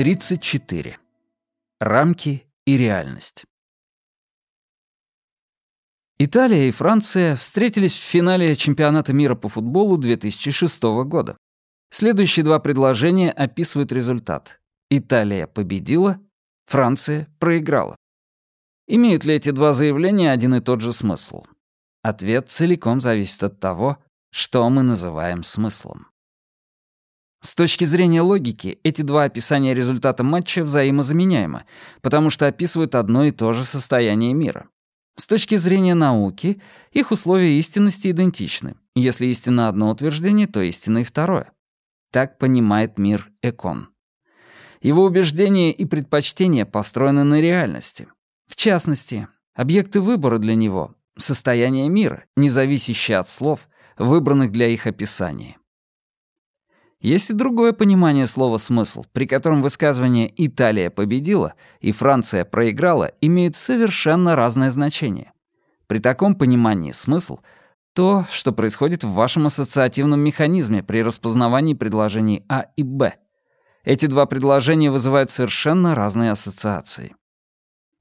34. Рамки и реальность. Италия и Франция встретились в финале чемпионата мира по футболу 2006 года. Следующие два предложения описывают результат. Италия победила, Франция проиграла. Имеют ли эти два заявления один и тот же смысл? Ответ целиком зависит от того, что мы называем смыслом. С точки зрения логики, эти два описания результата матча взаимозаменяемы, потому что описывают одно и то же состояние мира. С точки зрения науки, их условия истинности идентичны. Если истинно одно утверждение, то истинно и второе. Так понимает мир Экон. Его убеждения и предпочтения построены на реальности. В частности, объекты выбора для него — состояние мира, не зависящее от слов, выбранных для их описания. Есть и другое понимание слова «смысл», при котором высказывание «Италия победила» и «Франция проиграла» имеют совершенно разное значение. При таком понимании смысл — то, что происходит в вашем ассоциативном механизме при распознавании предложений А и Б. Эти два предложения вызывают совершенно разные ассоциации.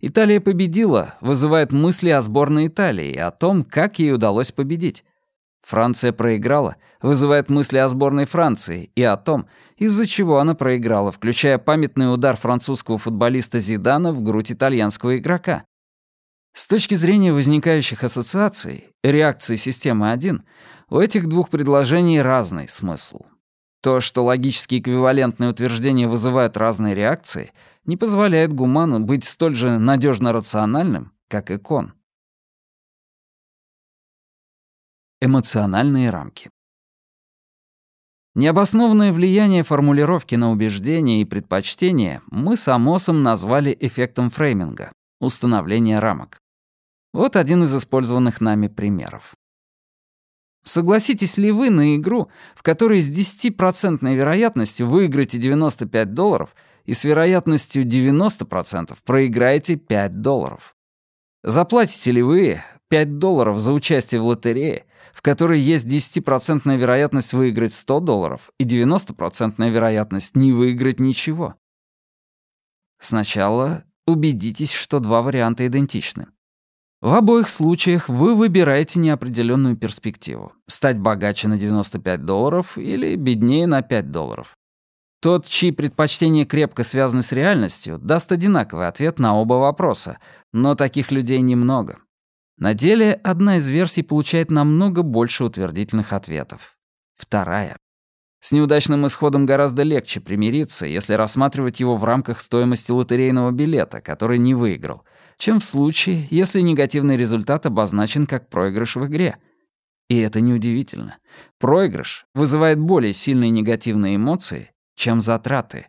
«Италия победила» вызывает мысли о сборной Италии и о том, как ей удалось победить. Франция проиграла, вызывает мысли о сборной Франции и о том, из-за чего она проиграла, включая памятный удар французского футболиста Зидана в грудь итальянского игрока. С точки зрения возникающих ассоциаций, реакции системы 1, у этих двух предложений разный смысл. То, что логически эквивалентные утверждения вызывают разные реакции, не позволяет гуману быть столь же надежно рациональным, как икон. Эмоциональные рамки. Необоснованное влияние формулировки на убеждения и предпочтения мы с Амосом назвали эффектом фрейминга — установления рамок. Вот один из использованных нами примеров. Согласитесь ли вы на игру, в которой с 10% вероятностью выиграете 95 долларов и с вероятностью 90% проиграете 5 долларов? Заплатите ли вы 5 долларов за участие в лотерее, в которой есть 10% вероятность выиграть 100 долларов и 90% вероятность не выиграть ничего. Сначала убедитесь, что два варианта идентичны. В обоих случаях вы выбираете неопределенную перспективу — стать богаче на 95 долларов или беднее на 5 долларов. Тот, чьи предпочтения крепко связаны с реальностью, даст одинаковый ответ на оба вопроса, но таких людей немного. На деле одна из версий получает намного больше утвердительных ответов. Вторая. С неудачным исходом гораздо легче примириться, если рассматривать его в рамках стоимости лотерейного билета, который не выиграл, чем в случае, если негативный результат обозначен как проигрыш в игре. И это неудивительно. Проигрыш вызывает более сильные негативные эмоции, чем затраты.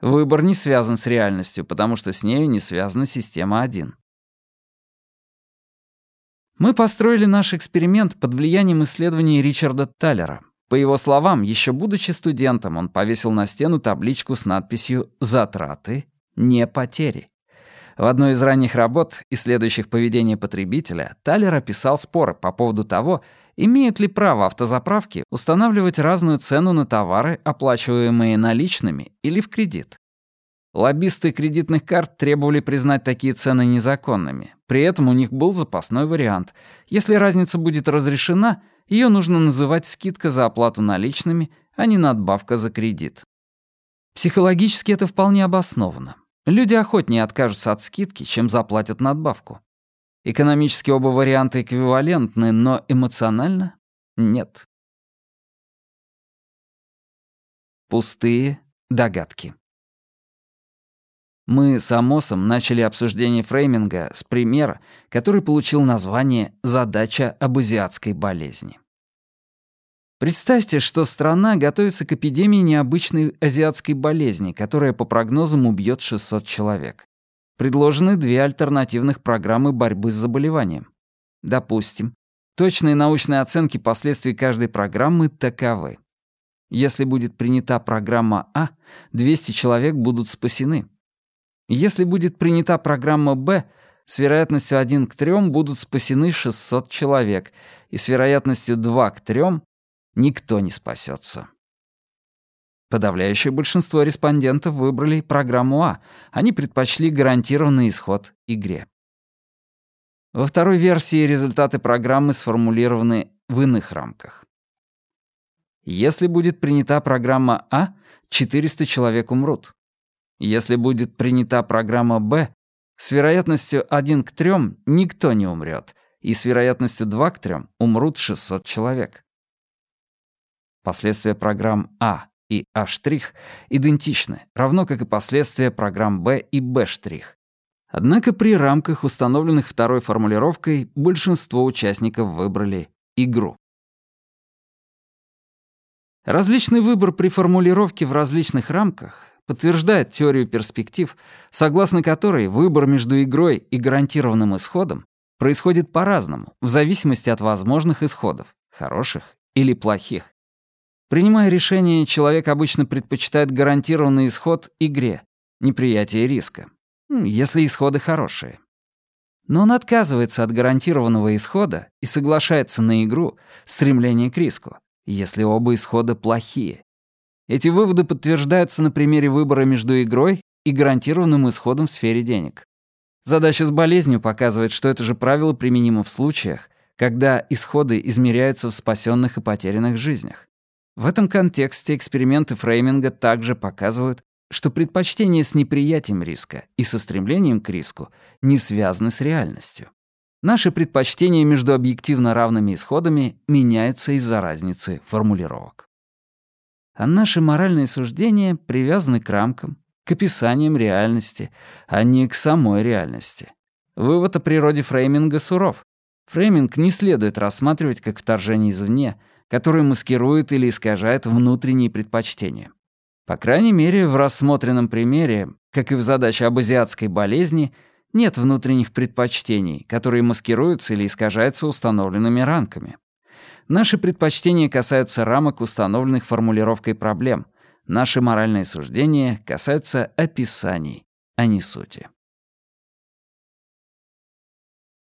Выбор не связан с реальностью, потому что с нею не связана система 1. Мы построили наш эксперимент под влиянием исследований Ричарда Таллера. По его словам, еще будучи студентом, он повесил на стену табличку с надписью «Затраты, не потери». В одной из ранних работ, исследующих поведение потребителя, Таллер описал споры по поводу того, имеют ли право автозаправки устанавливать разную цену на товары, оплачиваемые наличными или в кредит. Лоббисты кредитных карт требовали признать такие цены незаконными. При этом у них был запасной вариант. Если разница будет разрешена, ее нужно называть скидка за оплату наличными, а не надбавка за кредит. Психологически это вполне обосновано. Люди охотнее откажутся от скидки, чем заплатят надбавку. Экономически оба варианта эквивалентны, но эмоционально — нет. Пустые догадки. Мы с Амосом начали обсуждение фрейминга с примера, который получил название «Задача об азиатской болезни». Представьте, что страна готовится к эпидемии необычной азиатской болезни, которая по прогнозам убьет 600 человек. Предложены две альтернативных программы борьбы с заболеванием. Допустим, точные научные оценки последствий каждой программы таковы. Если будет принята программа А, 200 человек будут спасены. Если будет принята программа «Б», с вероятностью 1 к 3 будут спасены 600 человек, и с вероятностью 2 к 3 никто не спасется. Подавляющее большинство респондентов выбрали программу А. Они предпочли гарантированный исход игре. Во второй версии результаты программы сформулированы в иных рамках. Если будет принята программа А, 400 человек умрут. Если будет принята программа Б, с вероятностью 1 к 3 никто не умрет, и с вероятностью 2 к 3 умрут 600 человек. Последствия программ А и А' идентичны, равно как и последствия программ Б и Б'. Однако при рамках, установленных второй формулировкой, большинство участников выбрали игру. Различный выбор при формулировке в различных рамках подтверждает теорию перспектив, согласно которой выбор между игрой и гарантированным исходом происходит по-разному, в зависимости от возможных исходов, хороших или плохих. Принимая решение, человек обычно предпочитает гарантированный исход игре, неприятие риска, если исходы хорошие. Но он отказывается от гарантированного исхода и соглашается на игру, стремление к риску, если оба исхода плохие. Эти выводы подтверждаются на примере выбора между игрой и гарантированным исходом в сфере денег. Задача с болезнью показывает, что это же правило применимо в случаях, когда исходы измеряются в спасенных и потерянных жизнях. В этом контексте эксперименты Фрейминга также показывают, что предпочтение с неприятием риска и со стремлением к риску не связаны с реальностью. Наши предпочтения между объективно равными исходами меняются из-за разницы формулировок. А наши моральные суждения привязаны к рамкам, к описаниям реальности, а не к самой реальности. Вывод о природе фрейминга суров. Фрейминг не следует рассматривать как вторжение извне, которое маскирует или искажает внутренние предпочтения. По крайней мере, в рассмотренном примере, как и в задаче об азиатской болезни, нет внутренних предпочтений, которые маскируются или искажаются установленными рамками. Наши предпочтения касаются рамок, установленных формулировкой проблем. Наши моральные суждения касаются описаний, а не сути.